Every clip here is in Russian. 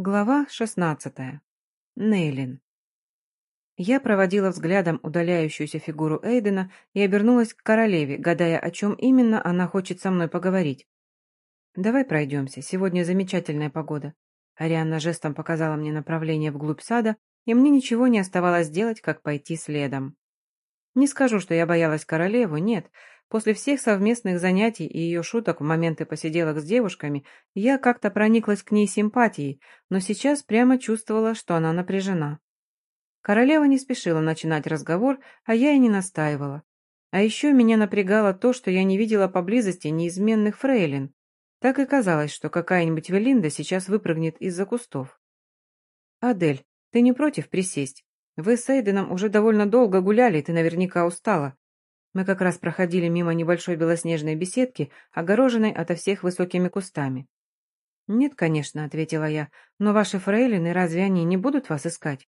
Глава шестнадцатая. Нейлин. Я проводила взглядом удаляющуюся фигуру Эйдена и обернулась к королеве, гадая, о чем именно она хочет со мной поговорить. «Давай пройдемся, сегодня замечательная погода». Арианна жестом показала мне направление вглубь сада, и мне ничего не оставалось делать, как пойти следом. Не скажу, что я боялась королеву, нет, После всех совместных занятий и ее шуток в моменты посиделок с девушками, я как-то прониклась к ней симпатией, но сейчас прямо чувствовала, что она напряжена. Королева не спешила начинать разговор, а я и не настаивала. А еще меня напрягало то, что я не видела поблизости неизменных фрейлин. Так и казалось, что какая-нибудь Велинда сейчас выпрыгнет из-за кустов. «Адель, ты не против присесть? Вы с Эйденом уже довольно долго гуляли, ты наверняка устала. Мы как раз проходили мимо небольшой белоснежной беседки, огороженной ото всех высокими кустами. «Нет, конечно», — ответила я, — «но ваши фрейлины, разве они не будут вас искать?»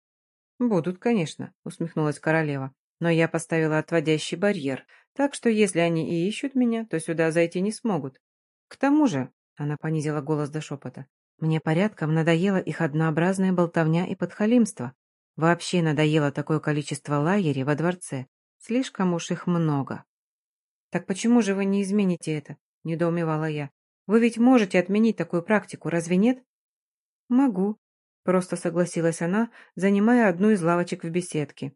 «Будут, конечно», — усмехнулась королева. «Но я поставила отводящий барьер, так что если они и ищут меня, то сюда зайти не смогут. К тому же», — она понизила голос до шепота, «мне порядком надоела их однообразная болтовня и подхалимство. Вообще надоело такое количество лагерей во дворце. Слишком уж их много. «Так почему же вы не измените это?» – недоумевала я. «Вы ведь можете отменить такую практику, разве нет?» «Могу», – просто согласилась она, занимая одну из лавочек в беседке.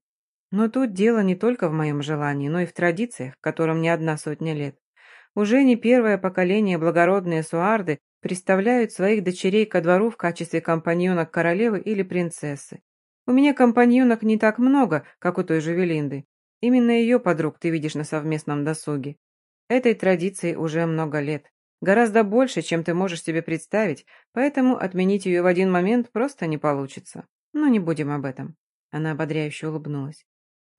«Но тут дело не только в моем желании, но и в традициях, которым не одна сотня лет. Уже не первое поколение благородные суарды представляют своих дочерей ко двору в качестве компаньонок королевы или принцессы. У меня компаньонок не так много, как у той же Велинды, Именно ее подруг ты видишь на совместном досуге. Этой традиции уже много лет. Гораздо больше, чем ты можешь себе представить, поэтому отменить ее в один момент просто не получится. Но не будем об этом. Она ободряюще улыбнулась.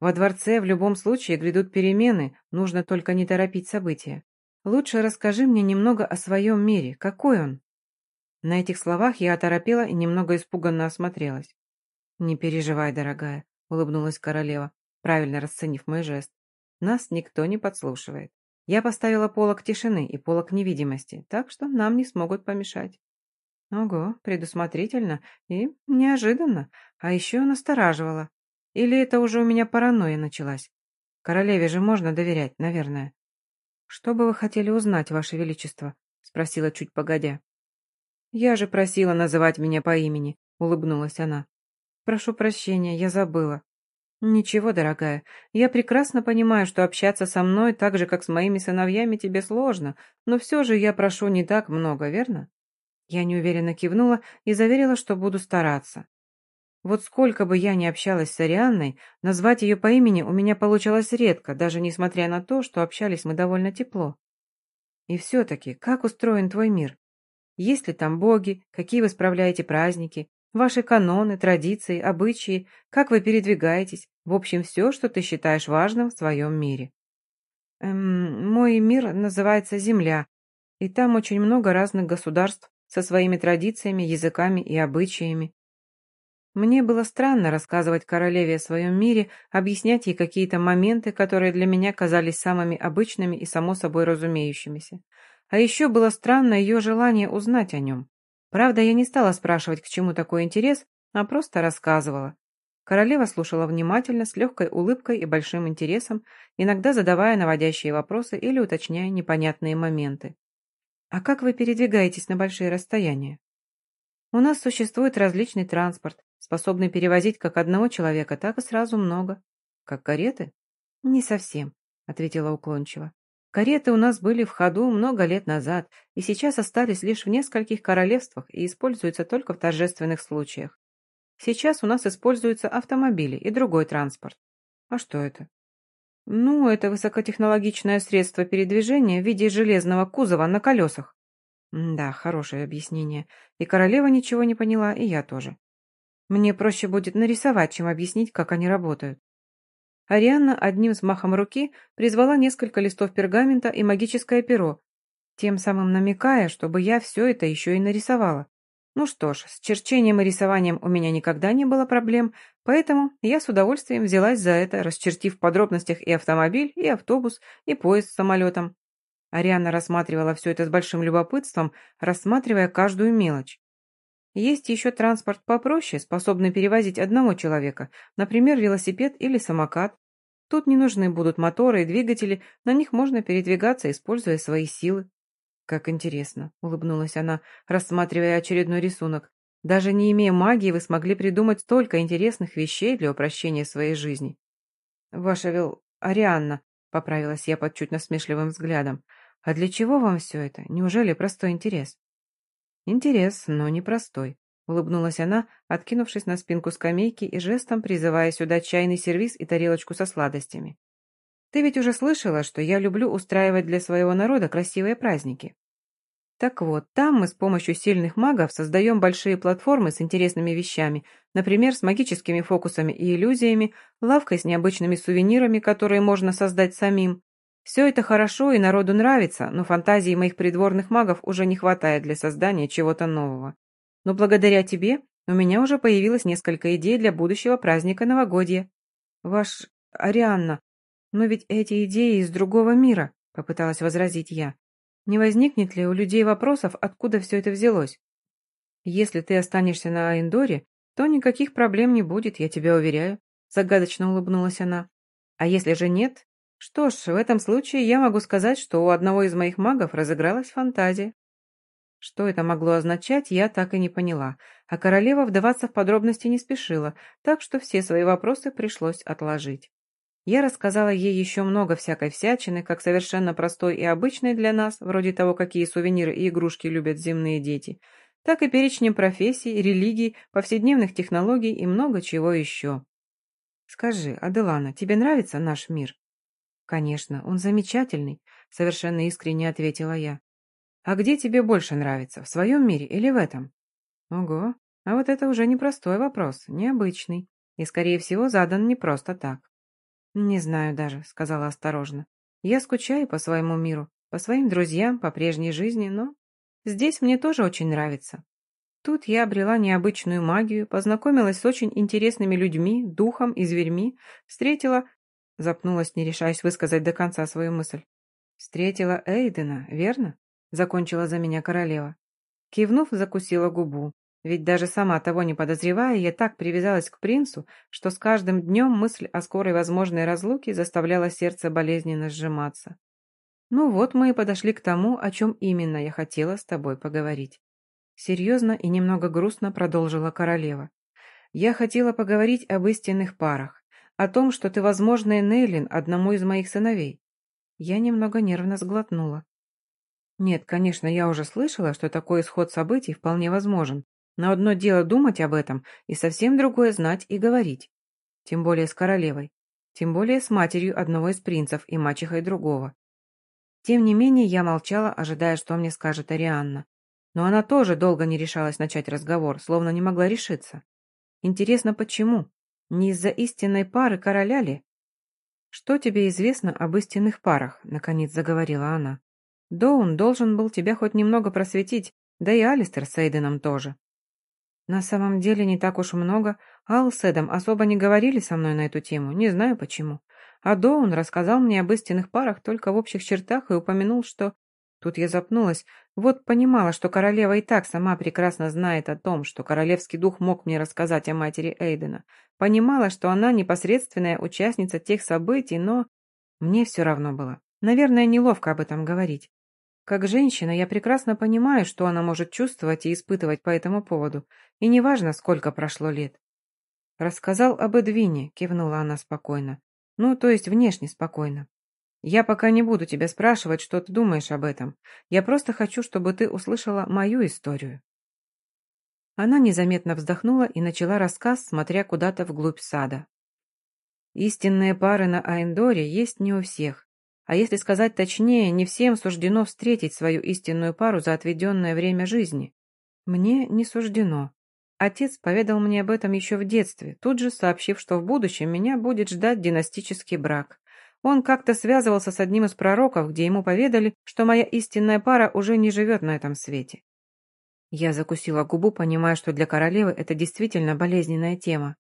Во дворце в любом случае грядут перемены, нужно только не торопить события. Лучше расскажи мне немного о своем мире. Какой он? На этих словах я оторопела и немного испуганно осмотрелась. «Не переживай, дорогая», — улыбнулась королева правильно расценив мой жест. Нас никто не подслушивает. Я поставила полок тишины и полок невидимости, так что нам не смогут помешать. Ого, предусмотрительно и неожиданно, а еще настораживала. Или это уже у меня паранойя началась? Королеве же можно доверять, наверное. «Что бы вы хотели узнать, Ваше Величество?» — спросила чуть погодя. «Я же просила называть меня по имени», — улыбнулась она. «Прошу прощения, я забыла. «Ничего, дорогая, я прекрасно понимаю, что общаться со мной так же, как с моими сыновьями, тебе сложно, но все же я прошу не так много, верно?» Я неуверенно кивнула и заверила, что буду стараться. Вот сколько бы я ни общалась с Арианной, назвать ее по имени у меня получалось редко, даже несмотря на то, что общались мы довольно тепло. И все-таки, как устроен твой мир? Есть ли там боги, какие вы справляете праздники, Ваши каноны, традиции, обычаи, как вы передвигаетесь, в общем, все, что ты считаешь важным в своем мире. Эм, мой мир называется Земля, и там очень много разных государств со своими традициями, языками и обычаями. Мне было странно рассказывать королеве о своем мире, объяснять ей какие-то моменты, которые для меня казались самыми обычными и само собой разумеющимися. А еще было странно ее желание узнать о нем. Правда, я не стала спрашивать, к чему такой интерес, а просто рассказывала. Королева слушала внимательно, с легкой улыбкой и большим интересом, иногда задавая наводящие вопросы или уточняя непонятные моменты. «А как вы передвигаетесь на большие расстояния?» «У нас существует различный транспорт, способный перевозить как одного человека, так и сразу много». «Как кареты?» «Не совсем», — ответила уклончиво. Кареты у нас были в ходу много лет назад и сейчас остались лишь в нескольких королевствах и используются только в торжественных случаях. Сейчас у нас используются автомобили и другой транспорт. А что это? Ну, это высокотехнологичное средство передвижения в виде железного кузова на колесах. Да, хорошее объяснение. И королева ничего не поняла, и я тоже. Мне проще будет нарисовать, чем объяснить, как они работают. Арианна одним взмахом руки призвала несколько листов пергамента и магическое перо, тем самым намекая, чтобы я все это еще и нарисовала. Ну что ж, с черчением и рисованием у меня никогда не было проблем, поэтому я с удовольствием взялась за это, расчертив в подробностях и автомобиль, и автобус, и поезд с самолетом. Ариана рассматривала все это с большим любопытством, рассматривая каждую мелочь. Есть еще транспорт попроще, способный перевозить одного человека, например, велосипед или самокат. Тут не нужны будут моторы и двигатели, на них можно передвигаться, используя свои силы. Как интересно, улыбнулась она, рассматривая очередной рисунок. Даже не имея магии, вы смогли придумать столько интересных вещей для упрощения своей жизни. Ваша вел... Арианна, поправилась я под чуть насмешливым взглядом. А для чего вам все это? Неужели простой интерес? Интерес, но непростой. Улыбнулась она, откинувшись на спинку скамейки и жестом призывая сюда чайный сервиз и тарелочку со сладостями. «Ты ведь уже слышала, что я люблю устраивать для своего народа красивые праздники. Так вот, там мы с помощью сильных магов создаем большие платформы с интересными вещами, например, с магическими фокусами и иллюзиями, лавкой с необычными сувенирами, которые можно создать самим. Все это хорошо и народу нравится, но фантазии моих придворных магов уже не хватает для создания чего-то нового. Но благодаря тебе у меня уже появилось несколько идей для будущего праздника новогодия. Ваш... Арианна, но ведь эти идеи из другого мира, попыталась возразить я. Не возникнет ли у людей вопросов, откуда все это взялось? Если ты останешься на Аэндоре, то никаких проблем не будет, я тебя уверяю, загадочно улыбнулась она. А если же нет? Что ж, в этом случае я могу сказать, что у одного из моих магов разыгралась фантазия. Что это могло означать, я так и не поняла, а королева вдаваться в подробности не спешила, так что все свои вопросы пришлось отложить. Я рассказала ей еще много всякой всячины, как совершенно простой и обычной для нас, вроде того, какие сувениры и игрушки любят земные дети, так и перечнем профессий, религий, повседневных технологий и много чего еще. «Скажи, Аделана, тебе нравится наш мир?» «Конечно, он замечательный», — совершенно искренне ответила я. «А где тебе больше нравится, в своем мире или в этом?» «Ого, а вот это уже непростой вопрос, необычный, и, скорее всего, задан не просто так. «Не знаю даже», — сказала осторожно. «Я скучаю по своему миру, по своим друзьям, по прежней жизни, но здесь мне тоже очень нравится. Тут я обрела необычную магию, познакомилась с очень интересными людьми, духом и зверьми, встретила...» Запнулась, не решаясь высказать до конца свою мысль. «Встретила Эйдена, верно?» — закончила за меня королева. Кивнув, закусила губу. Ведь даже сама того не подозревая, я так привязалась к принцу, что с каждым днем мысль о скорой возможной разлуке заставляла сердце болезненно сжиматься. Ну вот мы и подошли к тому, о чем именно я хотела с тобой поговорить. Серьезно и немного грустно продолжила королева. Я хотела поговорить об истинных парах, о том, что ты, возможно, Нейлин одному из моих сыновей. Я немного нервно сглотнула. Нет, конечно, я уже слышала, что такой исход событий вполне возможен, но одно дело думать об этом, и совсем другое знать и говорить. Тем более с королевой. Тем более с матерью одного из принцев и мачехой другого. Тем не менее, я молчала, ожидая, что мне скажет Арианна. Но она тоже долго не решалась начать разговор, словно не могла решиться. Интересно, почему? Не из-за истинной пары короля ли? «Что тебе известно об истинных парах?» — наконец заговорила она. «Доун должен был тебя хоть немного просветить, да и Алистер с Эйденом тоже. На самом деле не так уж много. Ал с Эдом особо не говорили со мной на эту тему, не знаю почему. А Доун рассказал мне об истинных парах только в общих чертах и упомянул, что... Тут я запнулась. Вот понимала, что королева и так сама прекрасно знает о том, что королевский дух мог мне рассказать о матери Эйдена. Понимала, что она непосредственная участница тех событий, но... Мне все равно было. Наверное, неловко об этом говорить. Как женщина я прекрасно понимаю, что она может чувствовать и испытывать по этому поводу, и неважно, сколько прошло лет. «Рассказал об Эдвине», — кивнула она спокойно. «Ну, то есть внешне спокойно. Я пока не буду тебя спрашивать, что ты думаешь об этом. Я просто хочу, чтобы ты услышала мою историю». Она незаметно вздохнула и начала рассказ, смотря куда-то вглубь сада. Истинные пары на Айндоре есть не у всех. А если сказать точнее, не всем суждено встретить свою истинную пару за отведенное время жизни. Мне не суждено. Отец поведал мне об этом еще в детстве, тут же сообщив, что в будущем меня будет ждать династический брак. Он как-то связывался с одним из пророков, где ему поведали, что моя истинная пара уже не живет на этом свете. Я закусила губу, понимая, что для королевы это действительно болезненная тема.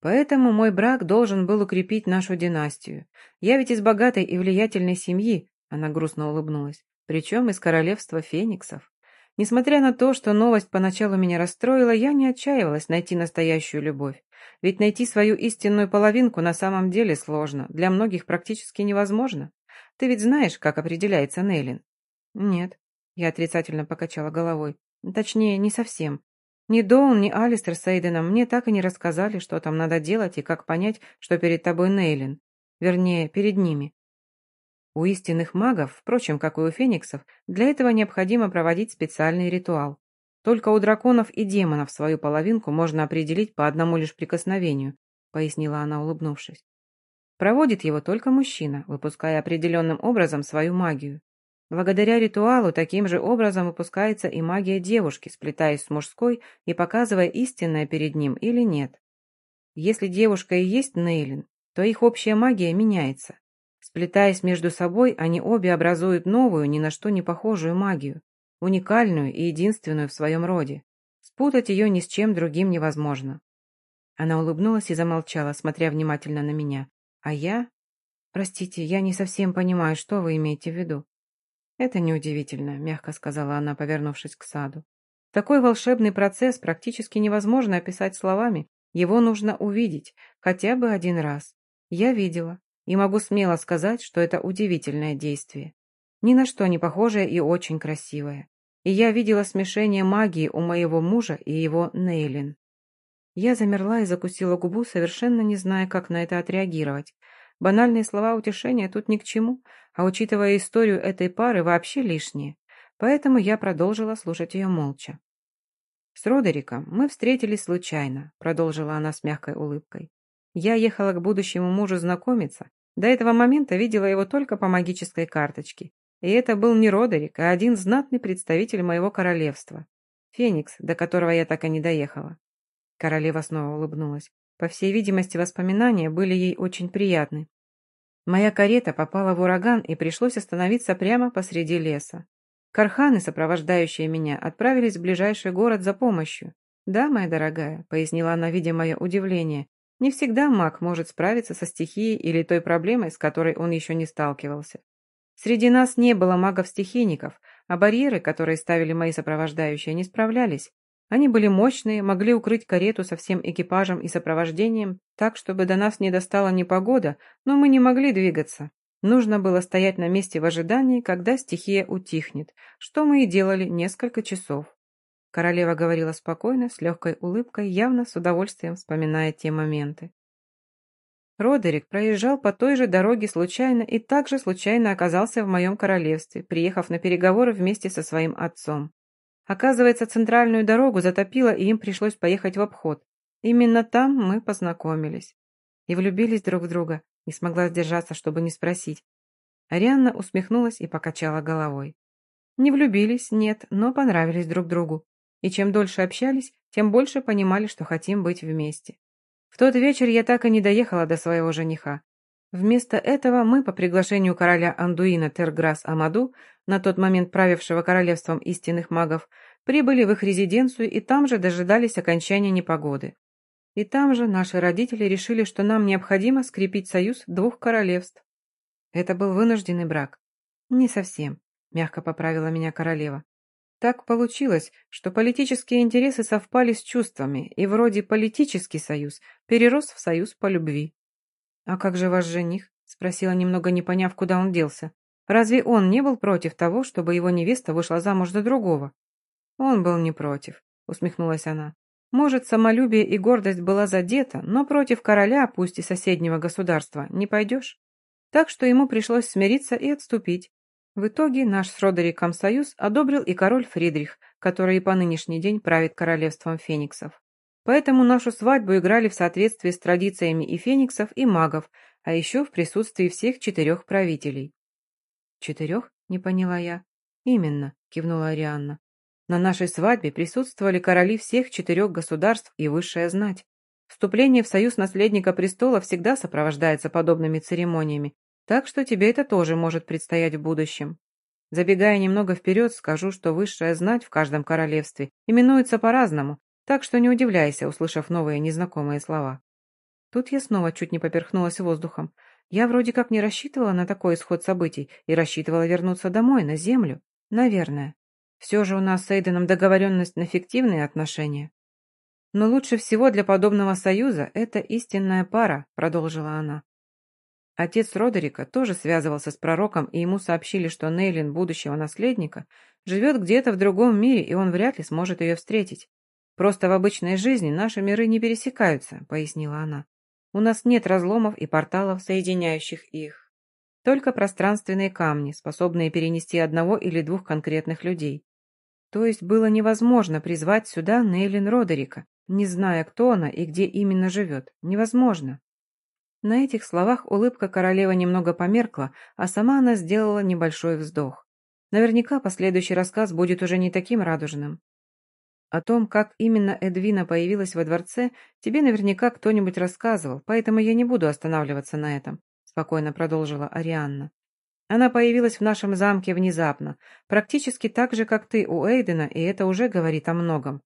Поэтому мой брак должен был укрепить нашу династию. Я ведь из богатой и влиятельной семьи, она грустно улыбнулась, причем из королевства фениксов. Несмотря на то, что новость поначалу меня расстроила, я не отчаивалась найти настоящую любовь. Ведь найти свою истинную половинку на самом деле сложно, для многих практически невозможно. Ты ведь знаешь, как определяется Нейлин? Нет. Я отрицательно покачала головой. Точнее, не совсем. Ни Доун, ни Алистер с Эйденом мне так и не рассказали, что там надо делать и как понять, что перед тобой Нейлин. Вернее, перед ними. У истинных магов, впрочем, как и у фениксов, для этого необходимо проводить специальный ритуал. Только у драконов и демонов свою половинку можно определить по одному лишь прикосновению, пояснила она, улыбнувшись. Проводит его только мужчина, выпуская определенным образом свою магию. Благодаря ритуалу таким же образом выпускается и магия девушки, сплетаясь с мужской и показывая истинное перед ним или нет. Если девушка и есть Нейлин, то их общая магия меняется. Сплетаясь между собой, они обе образуют новую, ни на что не похожую магию, уникальную и единственную в своем роде. Спутать ее ни с чем другим невозможно. Она улыбнулась и замолчала, смотря внимательно на меня. А я... Простите, я не совсем понимаю, что вы имеете в виду. «Это неудивительно», — мягко сказала она, повернувшись к саду. «Такой волшебный процесс практически невозможно описать словами. Его нужно увидеть, хотя бы один раз. Я видела, и могу смело сказать, что это удивительное действие. Ни на что не похожее и очень красивое. И я видела смешение магии у моего мужа и его Нейлин. Я замерла и закусила губу, совершенно не зная, как на это отреагировать. Банальные слова утешения тут ни к чему, а учитывая историю этой пары, вообще лишние. Поэтому я продолжила слушать ее молча. «С Родериком мы встретились случайно», — продолжила она с мягкой улыбкой. «Я ехала к будущему мужу знакомиться. До этого момента видела его только по магической карточке. И это был не Родерик, а один знатный представитель моего королевства. Феникс, до которого я так и не доехала». Королева снова улыбнулась. По всей видимости, воспоминания были ей очень приятны. Моя карета попала в ураган и пришлось остановиться прямо посреди леса. Карханы, сопровождающие меня, отправились в ближайший город за помощью. «Да, моя дорогая», — пояснила она, видя мое удивление, «не всегда маг может справиться со стихией или той проблемой, с которой он еще не сталкивался. Среди нас не было магов-стихийников, а барьеры, которые ставили мои сопровождающие, не справлялись, они были мощные, могли укрыть карету со всем экипажем и сопровождением, так, чтобы до нас не достала непогода, но мы не могли двигаться. Нужно было стоять на месте в ожидании, когда стихия утихнет, что мы и делали несколько часов. Королева говорила спокойно, с легкой улыбкой, явно с удовольствием вспоминая те моменты. Родерик проезжал по той же дороге случайно и также случайно оказался в моем королевстве, приехав на переговоры вместе со своим отцом. Оказывается, центральную дорогу затопило, и им пришлось поехать в обход. Именно там мы познакомились. И влюбились друг в друга. Не смогла сдержаться, чтобы не спросить. Арианна усмехнулась и покачала головой. Не влюбились, нет, но понравились друг другу. И чем дольше общались, тем больше понимали, что хотим быть вместе. В тот вечер я так и не доехала до своего жениха. Вместо этого мы, по приглашению короля Андуина Терграс Амаду, на тот момент правившего королевством истинных магов, прибыли в их резиденцию и там же дожидались окончания непогоды. И там же наши родители решили, что нам необходимо скрепить союз двух королевств. Это был вынужденный брак. Не совсем, мягко поправила меня королева. Так получилось, что политические интересы совпали с чувствами, и вроде политический союз перерос в союз по любви. «А как же ваш жених?» — спросила, немного не поняв, куда он делся. «Разве он не был против того, чтобы его невеста вышла замуж за другого?» «Он был не против», — усмехнулась она. «Может, самолюбие и гордость была задета, но против короля, пусть и соседнего государства, не пойдешь. Так что ему пришлось смириться и отступить. В итоге наш с Родериком союз одобрил и король Фридрих, который и по нынешний день правит королевством фениксов. Поэтому нашу свадьбу играли в соответствии с традициями и фениксов, и магов, а еще в присутствии всех четырех правителей. «Четырех?» — не поняла я. «Именно», — кивнула Арианна. «На нашей свадьбе присутствовали короли всех четырех государств и высшая знать. Вступление в союз наследника престола всегда сопровождается подобными церемониями, так что тебе это тоже может предстоять в будущем. Забегая немного вперед, скажу, что высшая знать в каждом королевстве именуется по-разному, так что не удивляйся, услышав новые незнакомые слова. Тут я снова чуть не поперхнулась воздухом. Я вроде как не рассчитывала на такой исход событий и рассчитывала вернуться домой, на землю. Наверное. Все же у нас с Эйденом договоренность на фиктивные отношения. Но лучше всего для подобного союза это истинная пара, продолжила она. Отец Родерика тоже связывался с пророком, и ему сообщили, что Нейлин, будущего наследника, живет где-то в другом мире, и он вряд ли сможет ее встретить. Просто в обычной жизни наши миры не пересекаются, пояснила она. У нас нет разломов и порталов, соединяющих их. Только пространственные камни, способные перенести одного или двух конкретных людей. То есть было невозможно призвать сюда Нейлин Родерика, не зная, кто она и где именно живет. Невозможно. На этих словах улыбка королевы немного померкла, а сама она сделала небольшой вздох. Наверняка последующий рассказ будет уже не таким радужным. О том, как именно Эдвина появилась во дворце, тебе наверняка кто-нибудь рассказывал, поэтому я не буду останавливаться на этом», — спокойно продолжила Арианна. «Она появилась в нашем замке внезапно, практически так же, как ты у Эйдена, и это уже говорит о многом.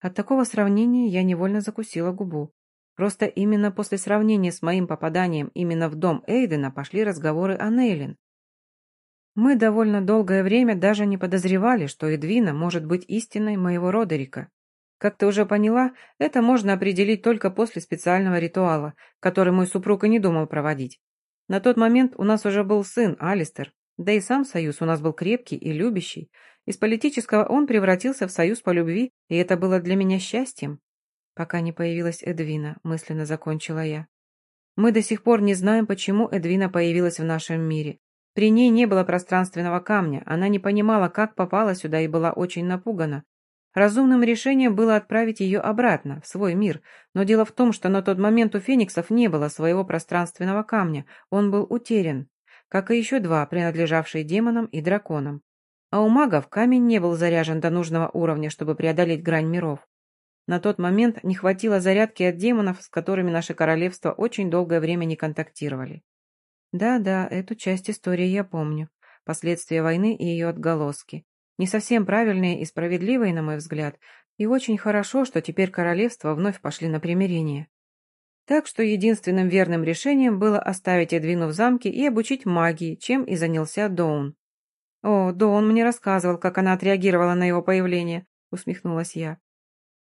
От такого сравнения я невольно закусила губу. Просто именно после сравнения с моим попаданием именно в дом Эйдена пошли разговоры о Нейлин. Мы довольно долгое время даже не подозревали, что Эдвина может быть истинной моего Родерика. Как ты уже поняла, это можно определить только после специального ритуала, который мой супруг и не думал проводить. На тот момент у нас уже был сын, Алистер, да и сам союз у нас был крепкий и любящий. Из политического он превратился в союз по любви, и это было для меня счастьем. Пока не появилась Эдвина, мысленно закончила я. Мы до сих пор не знаем, почему Эдвина появилась в нашем мире. При ней не было пространственного камня, она не понимала, как попала сюда и была очень напугана. Разумным решением было отправить ее обратно, в свой мир, но дело в том, что на тот момент у фениксов не было своего пространственного камня, он был утерян, как и еще два, принадлежавшие демонам и драконам. А у магов камень не был заряжен до нужного уровня, чтобы преодолеть грань миров. На тот момент не хватило зарядки от демонов, с которыми наше королевство очень долгое время не контактировали. Да-да, эту часть истории я помню. Последствия войны и ее отголоски. Не совсем правильные и справедливые, на мой взгляд, и очень хорошо, что теперь королевства вновь пошли на примирение. Так что единственным верным решением было оставить Эдвину в замке и обучить магии, чем и занялся Доун. «О, Доун мне рассказывал, как она отреагировала на его появление», — усмехнулась я.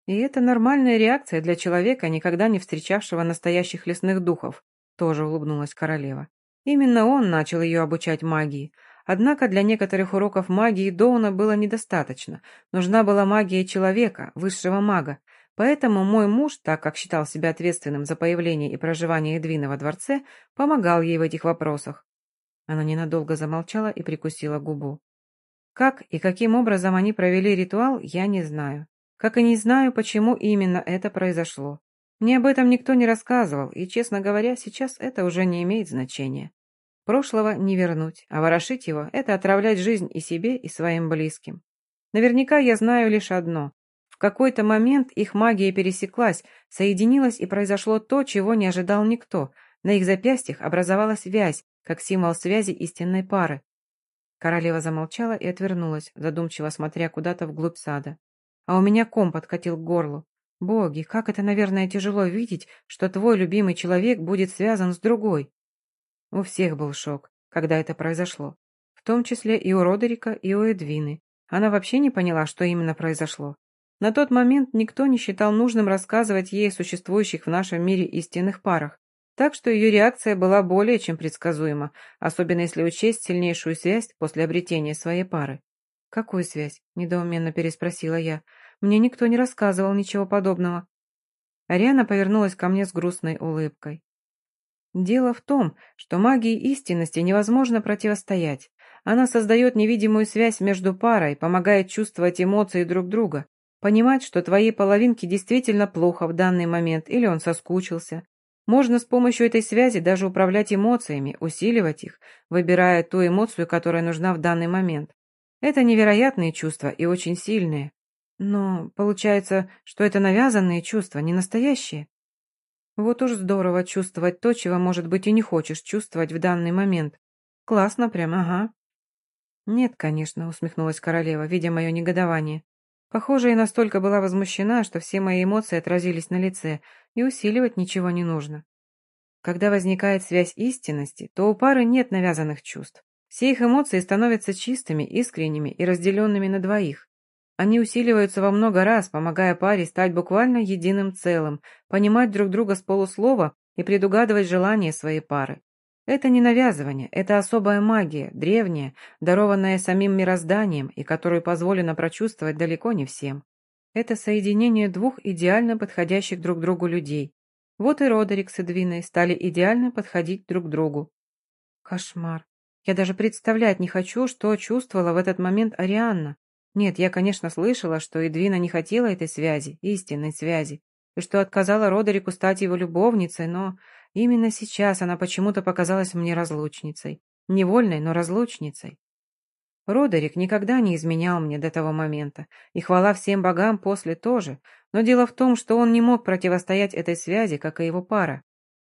«И это нормальная реакция для человека, никогда не встречавшего настоящих лесных духов», — тоже улыбнулась королева. Именно он начал ее обучать магии. Однако для некоторых уроков магии Доуна было недостаточно. Нужна была магия человека, высшего мага. Поэтому мой муж, так как считал себя ответственным за появление и проживание Эдвина во дворце, помогал ей в этих вопросах. Она ненадолго замолчала и прикусила губу. Как и каким образом они провели ритуал, я не знаю. Как и не знаю, почему именно это произошло. Мне об этом никто не рассказывал, и, честно говоря, сейчас это уже не имеет значения. Прошлого не вернуть, а ворошить его – это отравлять жизнь и себе, и своим близким. Наверняка я знаю лишь одно. В какой-то момент их магия пересеклась, соединилась и произошло то, чего не ожидал никто. На их запястьях образовалась вязь, как символ связи истинной пары. Королева замолчала и отвернулась, задумчиво смотря куда-то вглубь сада. А у меня ком подкатил к горлу. Боги, как это, наверное, тяжело видеть, что твой любимый человек будет связан с другой. У всех был шок, когда это произошло. В том числе и у Родерика, и у Эдвины. Она вообще не поняла, что именно произошло. На тот момент никто не считал нужным рассказывать ей о существующих в нашем мире истинных парах, так что ее реакция была более чем предсказуема, особенно если учесть сильнейшую связь после обретения своей пары. «Какую связь?» – недоуменно переспросила я. Мне никто не рассказывал ничего подобного. Ариана повернулась ко мне с грустной улыбкой. Дело в том, что магии истинности невозможно противостоять. Она создает невидимую связь между парой, помогает чувствовать эмоции друг друга, понимать, что твоей половинке действительно плохо в данный момент или он соскучился. Можно с помощью этой связи даже управлять эмоциями, усиливать их, выбирая ту эмоцию, которая нужна в данный момент. Это невероятные чувства и очень сильные. Но получается, что это навязанные чувства, не настоящие. Вот уж здорово чувствовать то, чего, может быть, и не хочешь чувствовать в данный момент. Классно прям, ага. Нет, конечно, усмехнулась королева, видя мое негодование. Похоже, я настолько была возмущена, что все мои эмоции отразились на лице, и усиливать ничего не нужно. Когда возникает связь истинности, то у пары нет навязанных чувств. Все их эмоции становятся чистыми, искренними и разделенными на двоих. Они усиливаются во много раз, помогая паре стать буквально единым целым, понимать друг друга с полуслова и предугадывать желания своей пары. Это не навязывание, это особая магия, древняя, дарованная самим мирозданием и которую позволено прочувствовать далеко не всем. Это соединение двух идеально подходящих друг другу людей. Вот и Родерик с Эдвиной стали идеально подходить друг другу. Кошмар. Я даже представлять не хочу, что чувствовала в этот момент Арианна. Нет, я, конечно, слышала, что Эдвина не хотела этой связи, истинной связи, и что отказала Родерику стать его любовницей, но именно сейчас она почему-то показалась мне разлучницей. Невольной, но разлучницей. Родерик никогда не изменял мне до того момента, и хвала всем богам после тоже, но дело в том, что он не мог противостоять этой связи, как и его пара.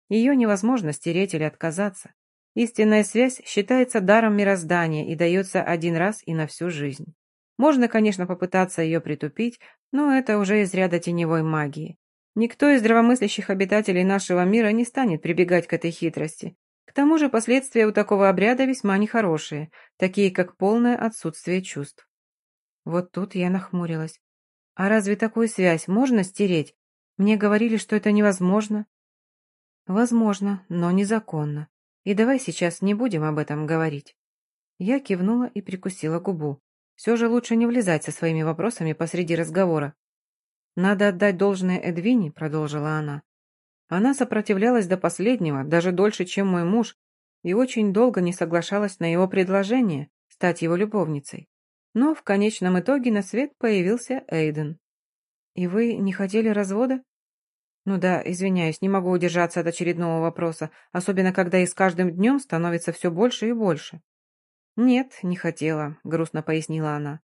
Ее невозможно стереть или отказаться. Истинная связь считается даром мироздания и дается один раз и на всю жизнь. Можно, конечно, попытаться ее притупить, но это уже из ряда теневой магии. Никто из здравомыслящих обитателей нашего мира не станет прибегать к этой хитрости, к тому же последствия у такого обряда весьма нехорошие, такие как полное отсутствие чувств. Вот тут я нахмурилась. А разве такую связь можно стереть? Мне говорили, что это невозможно. Возможно, но незаконно. И давай сейчас не будем об этом говорить. Я кивнула и прикусила губу. Все же лучше не влезать со своими вопросами посреди разговора. «Надо отдать должное Эдвине», — продолжила она. Она сопротивлялась до последнего, даже дольше, чем мой муж, и очень долго не соглашалась на его предложение стать его любовницей. Но в конечном итоге на свет появился Эйден. «И вы не хотели развода?» «Ну да, извиняюсь, не могу удержаться от очередного вопроса, особенно когда и с каждым днем становится все больше и больше». «Нет, не хотела», — грустно пояснила она.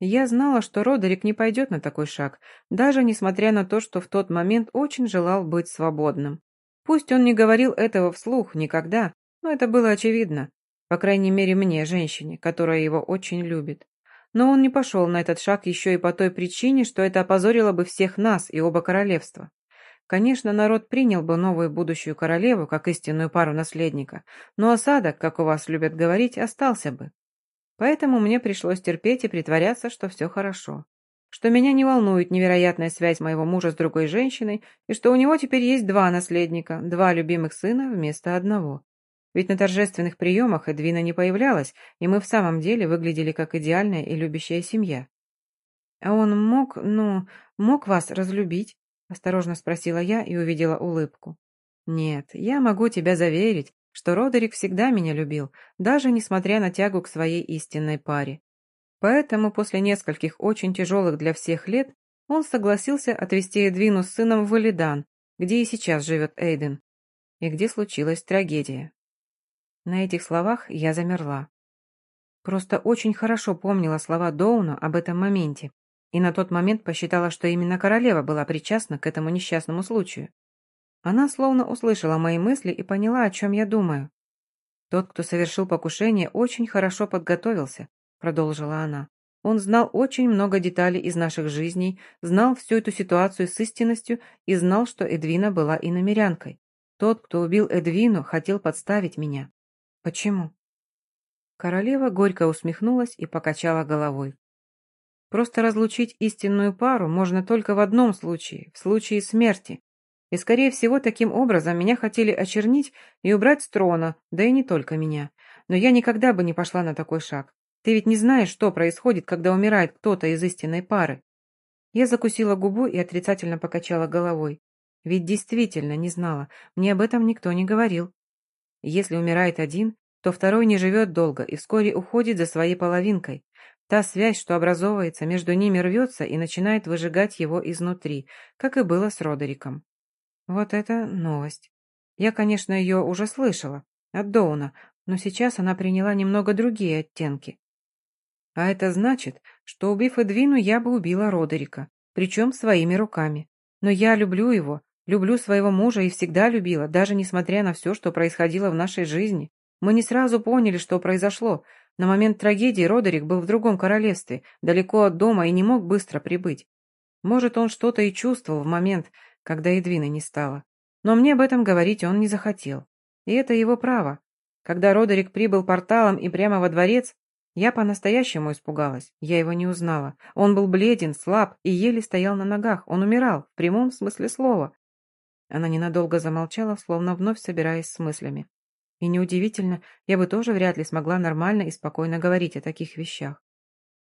Я знала, что Родерик не пойдет на такой шаг, даже несмотря на то, что в тот момент очень желал быть свободным. Пусть он не говорил этого вслух никогда, но это было очевидно. По крайней мере мне, женщине, которая его очень любит. Но он не пошел на этот шаг еще и по той причине, что это опозорило бы всех нас и оба королевства. Конечно, народ принял бы новую будущую королеву как истинную пару наследника, но осадок, как у вас любят говорить, остался бы. Поэтому мне пришлось терпеть и притворяться, что все хорошо. Что меня не волнует невероятная связь моего мужа с другой женщиной, и что у него теперь есть два наследника, два любимых сына вместо одного. Ведь на торжественных приемах Эдвина не появлялась, и мы в самом деле выглядели как идеальная и любящая семья. «А он мог, ну, мог вас разлюбить?» – осторожно спросила я и увидела улыбку. «Нет, я могу тебя заверить, что Родерик всегда меня любил, даже несмотря на тягу к своей истинной паре. Поэтому после нескольких очень тяжелых для всех лет он согласился отвезти Эдвину с сыном в Валидан, где и сейчас живет Эйден, и где случилась трагедия. На этих словах я замерла. Просто очень хорошо помнила слова Доуна об этом моменте, и на тот момент посчитала, что именно королева была причастна к этому несчастному случаю. Она словно услышала мои мысли и поняла, о чем я думаю. «Тот, кто совершил покушение, очень хорошо подготовился», — продолжила она. «Он знал очень много деталей из наших жизней, знал всю эту ситуацию с истинностью и знал, что Эдвина была иномерянкой. Тот, кто убил Эдвину, хотел подставить меня. Почему?» Королева горько усмехнулась и покачала головой. «Просто разлучить истинную пару можно только в одном случае, в случае смерти, и, скорее всего, таким образом меня хотели очернить и убрать с трона, да и не только меня. Но я никогда бы не пошла на такой шаг. Ты ведь не знаешь, что происходит, когда умирает кто-то из истинной пары. Я закусила губу и отрицательно покачала головой. Ведь действительно не знала, мне об этом никто не говорил. Если умирает один, то второй не живет долго и вскоре уходит за своей половинкой. Та связь, что образовывается между ними, рвется и начинает выжигать его изнутри, как и было с Родериком. Вот это новость. Я, конечно, ее уже слышала, от Доуна, но сейчас она приняла немного другие оттенки. А это значит, что, убив Эдвину, я бы убила Родерика, причем своими руками. Но я люблю его, люблю своего мужа и всегда любила, даже несмотря на все, что происходило в нашей жизни. Мы не сразу поняли, что произошло. На момент трагедии Родерик был в другом королевстве, далеко от дома и не мог быстро прибыть. Может, он что-то и чувствовал в момент, когда Эдвина не стало. Но мне об этом говорить он не захотел. И это его право. Когда Родерик прибыл порталом и прямо во дворец, Я по-настоящему испугалась. Я его не узнала. Он был бледен, слаб и еле стоял на ногах. Он умирал, в прямом смысле слова. Она ненадолго замолчала, словно вновь собираясь с мыслями. И неудивительно, я бы тоже вряд ли смогла нормально и спокойно говорить о таких вещах.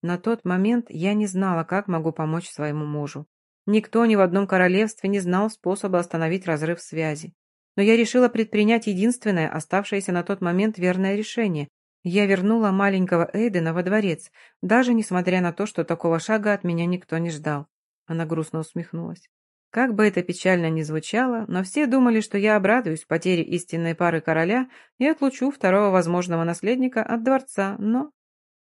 На тот момент я не знала, как могу помочь своему мужу. Никто ни в одном королевстве не знал способа остановить разрыв связи. Но я решила предпринять единственное, оставшееся на тот момент верное решение. Я вернула маленького Эйдена во дворец, даже несмотря на то, что такого шага от меня никто не ждал. Она грустно усмехнулась. Как бы это печально ни звучало, но все думали, что я обрадуюсь потере истинной пары короля и отлучу второго возможного наследника от дворца, но...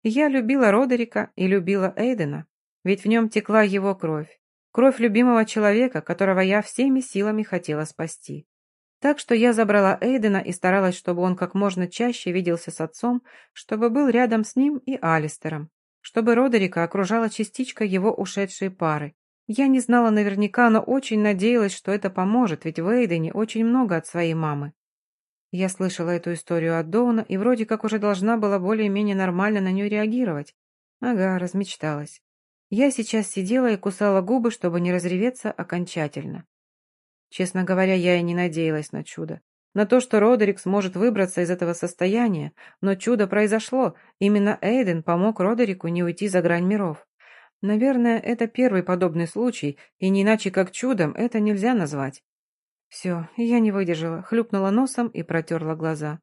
Я любила Родерика и любила Эйдена, ведь в нем текла его кровь. Кровь любимого человека, которого я всеми силами хотела спасти. Так что я забрала Эйдена и старалась, чтобы он как можно чаще виделся с отцом, чтобы был рядом с ним и Алистером, чтобы Родерика окружала частичка его ушедшей пары, я не знала наверняка, но очень надеялась, что это поможет, ведь в Эйдене очень много от своей мамы. Я слышала эту историю от Доуна и вроде как уже должна была более-менее нормально на нее реагировать. Ага, размечталась. Я сейчас сидела и кусала губы, чтобы не разреветься окончательно. Честно говоря, я и не надеялась на чудо. На то, что Родерик сможет выбраться из этого состояния, но чудо произошло. Именно Эйден помог Родерику не уйти за грань миров. Наверное, это первый подобный случай, и не иначе как чудом это нельзя назвать. Все, я не выдержала, хлюпнула носом и протерла глаза.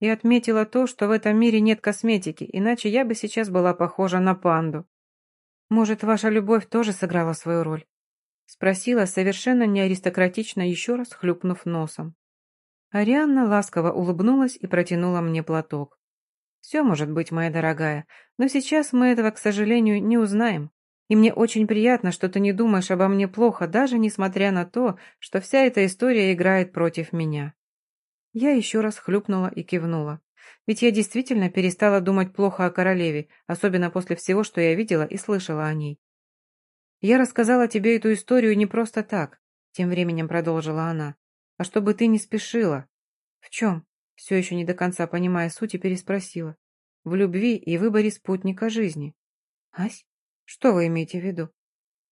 И отметила то, что в этом мире нет косметики, иначе я бы сейчас была похожа на панду. Может, ваша любовь тоже сыграла свою роль? Спросила совершенно неаристократично, еще раз хлюпнув носом. Арианна ласково улыбнулась и протянула мне платок. «Все может быть, моя дорогая, но сейчас мы этого, к сожалению, не узнаем. И мне очень приятно, что ты не думаешь обо мне плохо, даже несмотря на то, что вся эта история играет против меня». Я еще раз хлюпнула и кивнула. Ведь я действительно перестала думать плохо о королеве, особенно после всего, что я видела и слышала о ней. «Я рассказала тебе эту историю не просто так», — тем временем продолжила она, «а чтобы ты не спешила». «В чем?» Все еще не до конца понимая суть, и переспросила. В любви и выборе спутника жизни. Ась, что вы имеете в виду?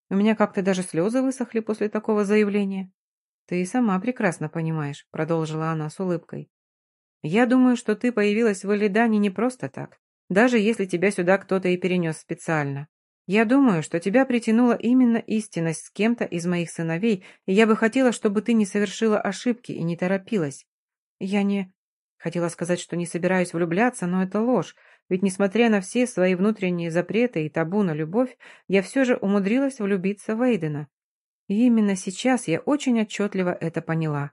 У меня как-то даже слезы высохли после такого заявления. Ты и сама прекрасно понимаешь, продолжила она с улыбкой. Я думаю, что ты появилась в Элидане не просто так, даже если тебя сюда кто-то и перенес специально. Я думаю, что тебя притянула именно истинность с кем-то из моих сыновей, и я бы хотела, чтобы ты не совершила ошибки и не торопилась. Я не... Хотела сказать, что не собираюсь влюбляться, но это ложь, ведь несмотря на все свои внутренние запреты и табу на любовь, я все же умудрилась влюбиться в Эйдена. И именно сейчас я очень отчетливо это поняла.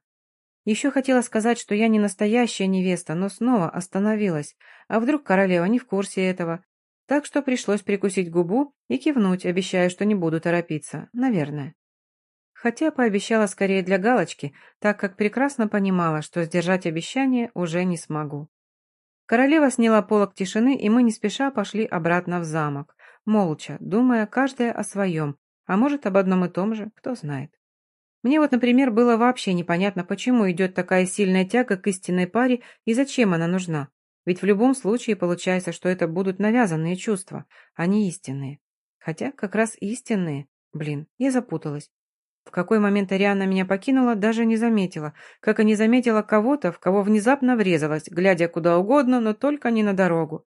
Еще хотела сказать, что я не настоящая невеста, но снова остановилась. А вдруг королева не в курсе этого? Так что пришлось прикусить губу и кивнуть, обещая, что не буду торопиться. Наверное хотя пообещала скорее для галочки, так как прекрасно понимала, что сдержать обещание уже не смогу. Королева сняла полок тишины, и мы не спеша пошли обратно в замок, молча, думая каждая о своем, а может, об одном и том же, кто знает. Мне вот, например, было вообще непонятно, почему идет такая сильная тяга к истинной паре и зачем она нужна. Ведь в любом случае получается, что это будут навязанные чувства, а не истинные. Хотя как раз истинные. Блин, я запуталась. В какой момент Ариана меня покинула, даже не заметила, как и не заметила кого-то, в кого внезапно врезалась, глядя куда угодно, но только не на дорогу.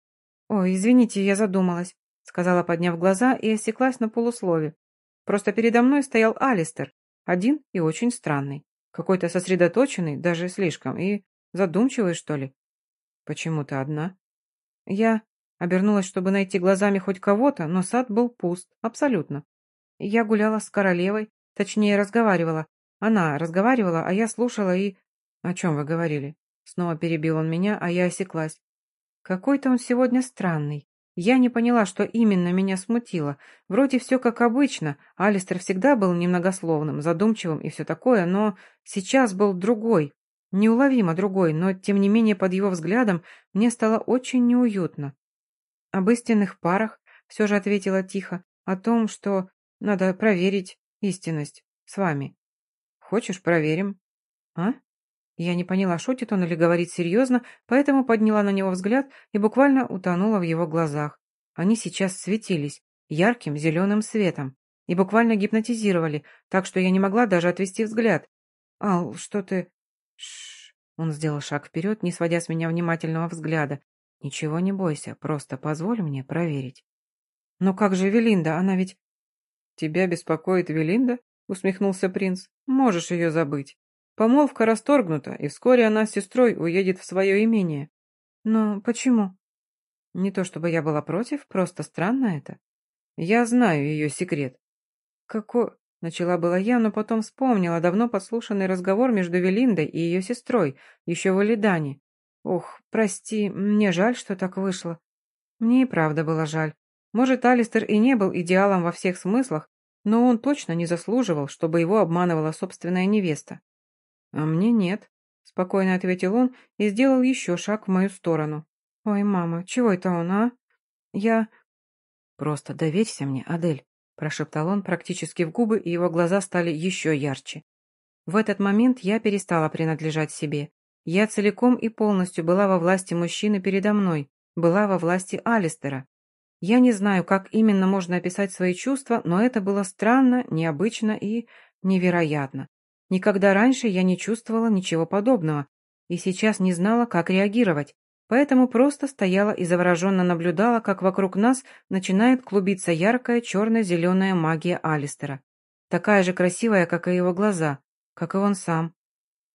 «Ой, извините, я задумалась», — сказала, подняв глаза, и осеклась на полуслове. Просто передо мной стоял Алистер, один и очень странный. Какой-то сосредоточенный, даже слишком, и задумчивый, что ли. «Почему ты одна?» Я обернулась, чтобы найти глазами хоть кого-то, но сад был пуст, абсолютно. Я гуляла с королевой, Точнее, разговаривала. Она разговаривала, а я слушала и... О чем вы говорили? Снова перебил он меня, а я осеклась. Какой-то он сегодня странный. Я не поняла, что именно меня смутило. Вроде все как обычно. Алистер всегда был немногословным, задумчивым и все такое, но сейчас был другой. Неуловимо другой, но тем не менее под его взглядом мне стало очень неуютно. Об истинных парах все же ответила тихо, о том, что надо проверить, истинность с вами. Хочешь, проверим? А? Я не поняла, шутит он или говорит серьезно, поэтому подняла на него взгляд и буквально утонула в его глазах. Они сейчас светились ярким зеленым светом и буквально гипнотизировали, так что я не могла даже отвести взгляд. «Ал, что ты...» Шш. Он сделал шаг вперед, не сводя с меня внимательного взгляда. «Ничего не бойся, просто позволь мне проверить». «Но как же Велинда? Она ведь...» «Тебя беспокоит Велинда?» — усмехнулся принц. «Можешь ее забыть. Помолвка расторгнута, и вскоре она с сестрой уедет в свое имение». «Но почему?» «Не то чтобы я была против, просто странно это. Я знаю ее секрет». «Какой...» — начала была я, но потом вспомнила давно подслушанный разговор между Велиндой и ее сестрой, еще в Элидане. «Ох, прости, мне жаль, что так вышло». Мне и правда было жаль. Может, Алистер и не был идеалом во всех смыслах, но он точно не заслуживал, чтобы его обманывала собственная невеста. «А мне нет», — спокойно ответил он и сделал еще шаг в мою сторону. «Ой, мама, чего это он, а? Я...» «Просто доверься мне, Адель», — прошептал он практически в губы, и его глаза стали еще ярче. В этот момент я перестала принадлежать себе. Я целиком и полностью была во власти мужчины передо мной, была во власти Алистера. Я не знаю, как именно можно описать свои чувства, но это было странно, необычно и невероятно. Никогда раньше я не чувствовала ничего подобного, и сейчас не знала, как реагировать, поэтому просто стояла и завороженно наблюдала, как вокруг нас начинает клубиться яркая черно-зеленая магия Алистера. Такая же красивая, как и его глаза, как и он сам.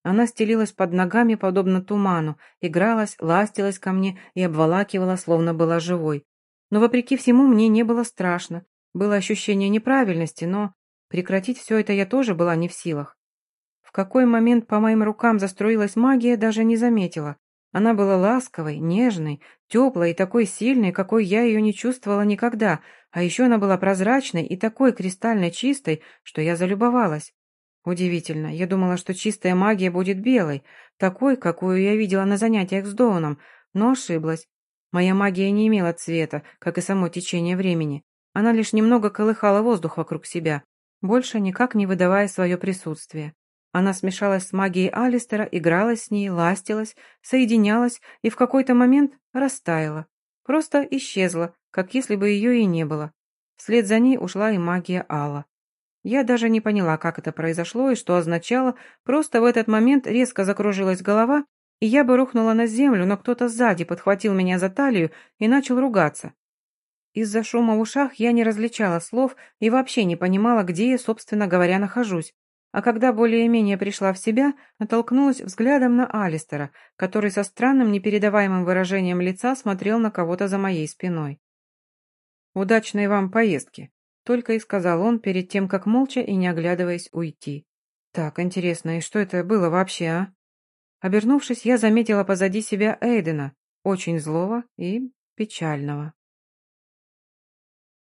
Она стелилась под ногами, подобно туману, игралась, ластилась ко мне и обволакивала, словно была живой. Но, вопреки всему, мне не было страшно. Было ощущение неправильности, но прекратить все это я тоже была не в силах. В какой момент по моим рукам застроилась магия, даже не заметила. Она была ласковой, нежной, теплой и такой сильной, какой я ее не чувствовала никогда, а еще она была прозрачной и такой кристально чистой, что я залюбовалась. Удивительно, я думала, что чистая магия будет белой, такой, какую я видела на занятиях с Доуном, но ошиблась. Моя магия не имела цвета, как и само течение времени. Она лишь немного колыхала воздух вокруг себя, больше никак не выдавая свое присутствие. Она смешалась с магией Алистера, игралась с ней, ластилась, соединялась и в какой-то момент растаяла. Просто исчезла, как если бы ее и не было. Вслед за ней ушла и магия Алла. Я даже не поняла, как это произошло и что означало, просто в этот момент резко закружилась голова, и я бы рухнула на землю, но кто-то сзади подхватил меня за талию и начал ругаться. Из-за шума в ушах я не различала слов и вообще не понимала, где я, собственно говоря, нахожусь. А когда более-менее пришла в себя, натолкнулась взглядом на Алистера, который со странным непередаваемым выражением лица смотрел на кого-то за моей спиной. «Удачной вам поездки», только и сказал он перед тем, как молча и не оглядываясь уйти. Так, интересно, и что это было вообще, а? Обернувшись, я заметила позади себя Эйдена, очень злого и печального.